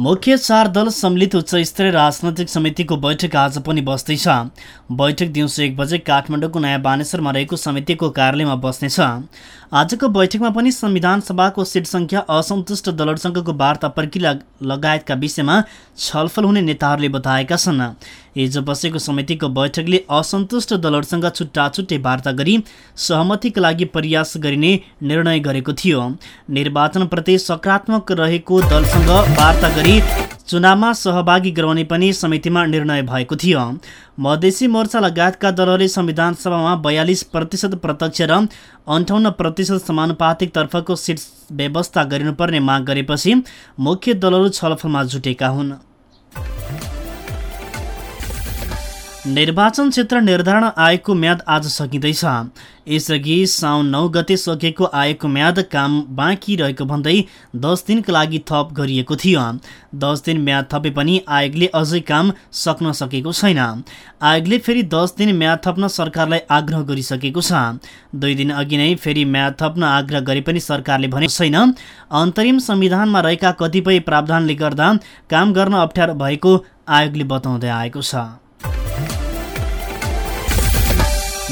मुख्य चार दल सम्मिलित उच्च स्तरीय राजनैतिक समितिको बैठक आज पनि बस्दैछ। बैठक दिउँसो एक बजे काठमाडौँको नयाँ बानेश्वरमा रहेको समितिको कार्यालयमा बस्नेछ। आजको बैठकमा पनि संविधान सभाको सिट सङ्ख्या असन्तुष्ट दलहरूसँगको वार्ता प्रक्रिया लगायतका विषयमा छलफल हुने नेताहरूले बताएका छन्। हिजो बसेको समितिको बैठकले असन्तुष्ट दलहरूसँग छुट्टा छुट्टै वार्ता गरी सहमतिका लागि प्रयास गरिने निर्णय गरेको थियो। निर्वाचनप्रति सकारात्मक रहेको दलसँग वार्ता गरी चुनावमा सहभागी गराउने पनि समितिमा निर्णय भएको थियो। मधेसी मोर्चा लगायतका दलहरूले संविधान सभामा बयालिस प्रतिशत प्रत्यक्ष र अन्ठाउन्न प्रतिशत समानुपातिक तर्फको सिट व्यवस्था गरिनुपर्ने माग गरेपछि मुख्य दलहरू छलफलमा जुटेका हुन्। निर्वाचन क्षेत्र निर्धारण आयोगको म्याद आज सकिँदैछ। यसअघि साउन नौ गते सकिएको आयोगको म्याद काम बाँकी रहेको भन्दै दस दिनका लागि थप गरिएको थियो। दस दिन म्याद थपे पनि आयोगले अझै काम सक्न सकेको छैन। आयोगले फेरि दस दिन म्याद थप्न सरकारलाई आग्रह गरिसकेको छ। दुई दिन अघि नै फेरि म्याद थप्न आग्रह गरे पनि सरकारले भनेको छैन। अन्तरिम संविधानमा रहेका कतिपय प्रावधानले गर्दा काम गर्न अप्ठ्यारो भएको आयोगले बताउँदै आएको छ।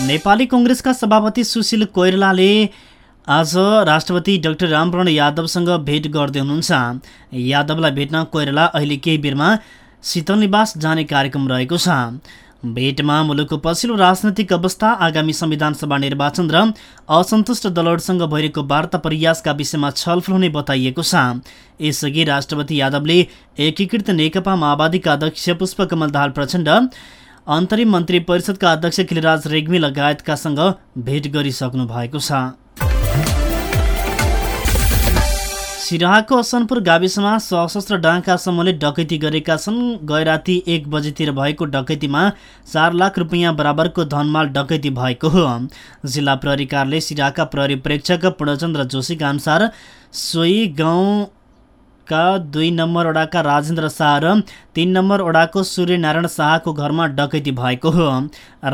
नेपाली कङ्ग्रेसका सभापति सुशील कोइरालाले आज राष्ट्रपति डाक्टर रामवरण यादवसँग भेट गर्दै हुनुहुन्छ। यादवलाई भेट्न कोइराला अहिले केही बेरमा शीतल निवास जाने कार्यक्रम रहेको छ। भेटमा मुलुकको पछिल्लो राजनैतिक अवस्था आगामी संविधान सभा निर्वाचन र असन्तुष्ट दलहरूसँग भइरहेको वार्ता प्रयासका विषयमा छलफल हुने बताइएको छ। यसअघि राष्ट्रपति यादवले एकीकृत नेकपा माओवादीका अध्यक्ष पुष्पकमल दाहाल प्रचण्ड अन्तरिम मन्त्री परिषदका अध्यक्ष खिलराज रेग्मी लगायतकासँग भेट गरिसक्नु भएको छ। सिराहाको असनपुर गाविसमा सशस्त्र डाँका समूहले डकैती गरेका छन्। गैराती एक बजेतिर भएको डकैतीमा चार लाख रुपियाँ बराबरको धनमाल डकैती भएको हो। जिल्ला प्रहरी सिराहाका प्रहरी प्रेक्षक पूर्णचन्द्र जोशीका अनुसार सोही गाउँ का दुई नम्बर वडाका राजेन्द्र शाह र तिन नम्बर वडाको सूर्यनारायण शाहको घरमा डकैती भएको हो।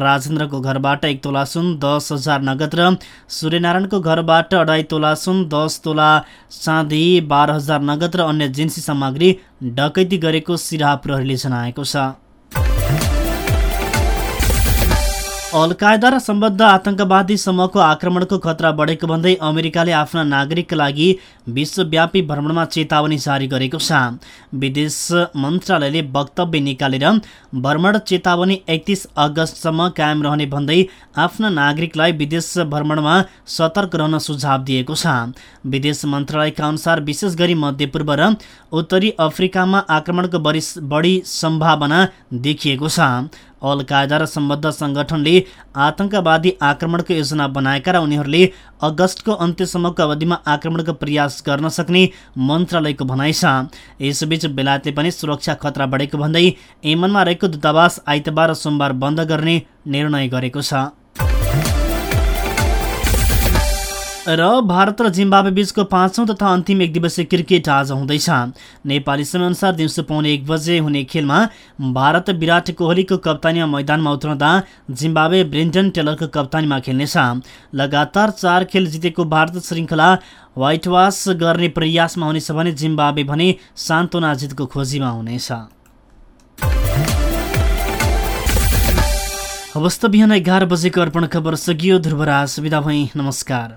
राजेन्द्रको घरबाट एक तोला सुन दस हजार नगद र सूर्यनारायणको घरबाट अढाई तोला सुन दस तोला चाँदी बाह्र हजार नगद र अन्य जिन्सी सामग्री डकैती गरेको सिराहा प्रहरीले जनाएको छ। अलकायदा र सम्बद्ध आतंकवादी समूहको आक्रमणको खतरा बढेको भन्दै अमेरिकाले आफ्ना नागरिकका लागि विश्वव्यापी भ्रमणमा चेतावनी जारी गरेको छ। विदेश मन्त्रालयले वक्तव्य निकालेर भ्रमण चेतावनी एकतिस अगस्तसम्म कायम रहने भन्दै आफ्ना नागरिकलाई विदेश भ्रमणमा सतर्क रहन सुझाव दिएको छ। विदेश मन्त्रालयका अनुसार विशेष गरी मध्यपूर्व र उत्तरी अफ्रिकामा आक्रमणको बढी सम्भावना देखिएको छ। अल कायदा र सम्बद्ध सङ्गठनले आतंकवादी आक्रमणको योजना बनाएका र उनीहरूले अगस्तको अन्त्यसम्मको अवधिमा आक्रमणको प्रयास गर्न सक्ने मन्त्रालयको भनाइ छ। यसबीच बेलायतले पनि सुरक्षा खतरा बढेको भन्दै यमनमा रहेको दूतावास आइतबार र सोमबार बन्द गर्ने निर्णय गरेको छ। र भारत र जिम्बावे बीचको पाँचौँ तथा अन्तिम एक दिवसीय क्रिकेट आज हुँदैछ। नेपाली समयअनुसार दिउँसो पाउने एक बजे हुने खेलमा भारत विराट कोहलीको कप्तानीमा मैदानमा उत्रँदा जिम्बावे ब्रेन्डन टेलरको कप्तानीमा खेल्नेछ। लगातार चार खेल जितेको भारत श्रृङ्खला व्हाइट वास गर्ने प्रयासमा हुनेछ भने जिम्बावे भने सान्तोना जितको खोजीमा हुनेछ। अवस्था बिहान एघार बजेको अर्पण खबर सकियो। ध्रुवराज विदा भई। नमस्कार।